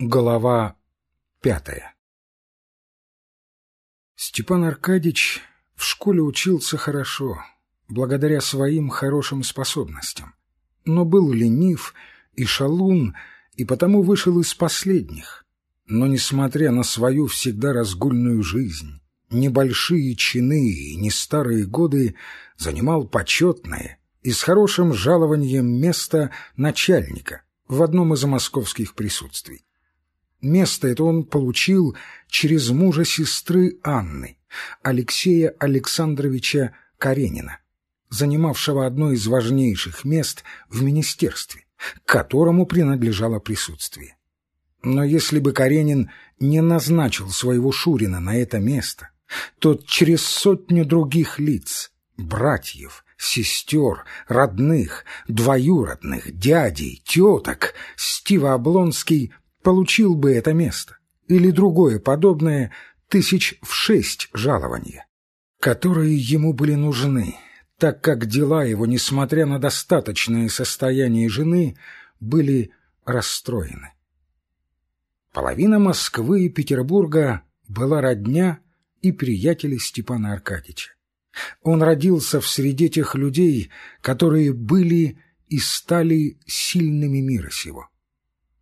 Глава пятая Степан Аркадьич в школе учился хорошо, благодаря своим хорошим способностям, но был ленив и шалун, и потому вышел из последних. Но, несмотря на свою всегда разгульную жизнь, небольшие чины и не старые годы, занимал почетное и с хорошим жалованием место начальника в одном из московских присутствий. Место это он получил через мужа сестры Анны, Алексея Александровича Каренина, занимавшего одно из важнейших мест в министерстве, к которому принадлежало присутствие. Но если бы Каренин не назначил своего Шурина на это место, то через сотню других лиц, братьев, сестер, родных, двоюродных, дядей, теток, Стива Облонский получил бы это место или другое подобное тысяч в шесть жалования, которые ему были нужны, так как дела его, несмотря на достаточное состояние жены, были расстроены. Половина Москвы и Петербурга была родня и приятели Степана Аркадьевича. Он родился в среде тех людей, которые были и стали сильными мира сего.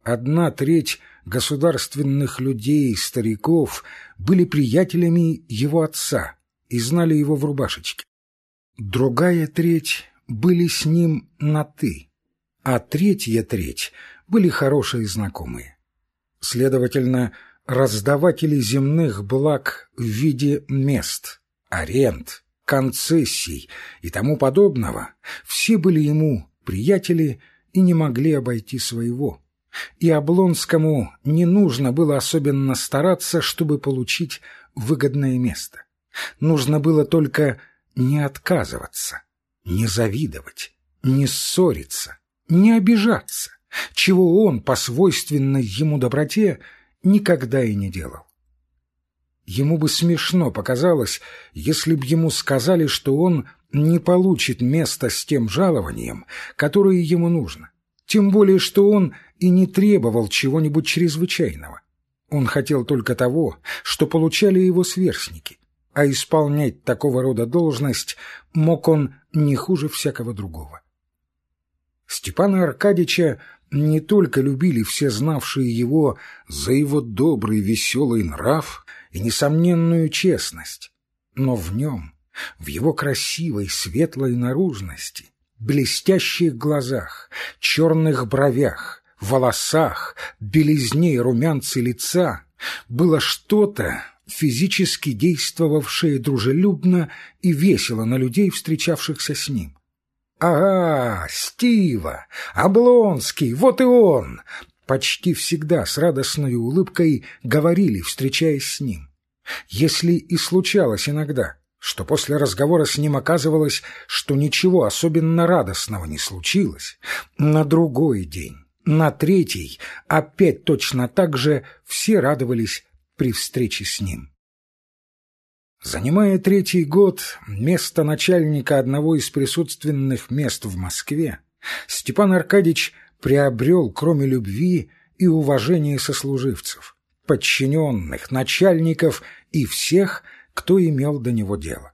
Одна треть государственных людей, стариков, были приятелями его отца и знали его в рубашечке. Другая треть были с ним на «ты», а третья треть были хорошие знакомые. Следовательно, раздаватели земных благ в виде мест, аренд, концессий и тому подобного, все были ему приятели и не могли обойти своего и Облонскому не нужно было особенно стараться, чтобы получить выгодное место. Нужно было только не отказываться, не завидовать, не ссориться, не обижаться, чего он по свойственной ему доброте никогда и не делал. Ему бы смешно показалось, если б ему сказали, что он не получит место с тем жалованием, которое ему нужно, тем более, что он и не требовал чего-нибудь чрезвычайного. Он хотел только того, что получали его сверстники, а исполнять такого рода должность мог он не хуже всякого другого. Степана Аркадьича не только любили все знавшие его за его добрый веселый нрав и несомненную честность, но в нем, в его красивой светлой наружности, блестящих глазах, черных бровях, волосах, белизне и румянце лица было что-то, физически действовавшее дружелюбно и весело на людей, встречавшихся с ним. «Ага, Стива! Облонский! Вот и он!» Почти всегда с радостной улыбкой говорили, встречаясь с ним. Если и случалось иногда — что после разговора с ним оказывалось, что ничего особенно радостного не случилось. На другой день, на третий, опять точно так же все радовались при встрече с ним. Занимая третий год место начальника одного из присутственных мест в Москве, Степан Аркадьевич приобрел, кроме любви и уважения сослуживцев, подчиненных, начальников и всех, кто имел до него дело.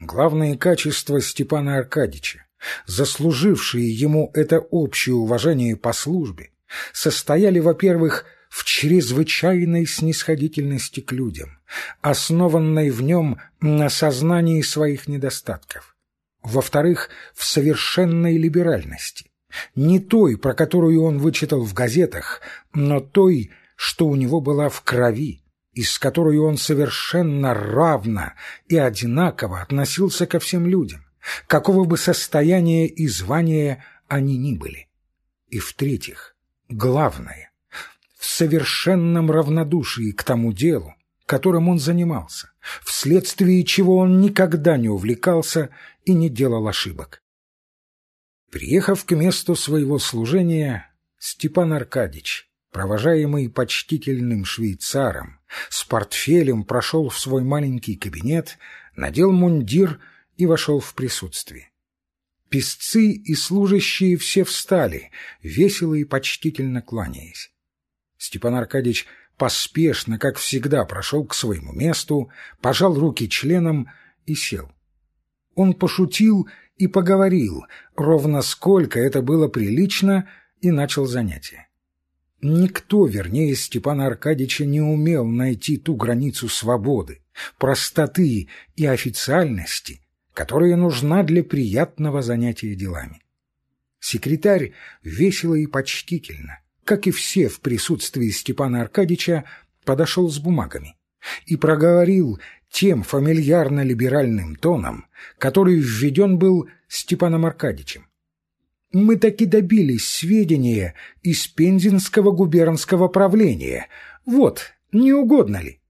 Главные качества Степана Аркадьича, заслужившие ему это общее уважение по службе, состояли, во-первых, в чрезвычайной снисходительности к людям, основанной в нем на сознании своих недостатков. Во-вторых, в совершенной либеральности, не той, про которую он вычитал в газетах, но той, что у него была в крови, и с которой он совершенно равно и одинаково относился ко всем людям, какого бы состояния и звания они ни были. И в-третьих, главное, в совершенном равнодушии к тому делу, которым он занимался, вследствие чего он никогда не увлекался и не делал ошибок. Приехав к месту своего служения, Степан Аркадьич провожаемый почтительным швейцаром, с портфелем прошел в свой маленький кабинет, надел мундир и вошел в присутствие. Песцы и служащие все встали, весело и почтительно кланяясь. Степан Аркадьевич поспешно, как всегда, прошел к своему месту, пожал руки членам и сел. Он пошутил и поговорил, ровно сколько это было прилично, и начал занятие. Никто, вернее, Степана Аркадьевича не умел найти ту границу свободы, простоты и официальности, которая нужна для приятного занятия делами. Секретарь весело и почтительно, как и все в присутствии Степана Аркадьевича, подошел с бумагами и проговорил тем фамильярно-либеральным тоном, который введен был Степаном Аркадьевичем. Мы таки добились сведения из Пензенского губернского правления. Вот, не угодно ли?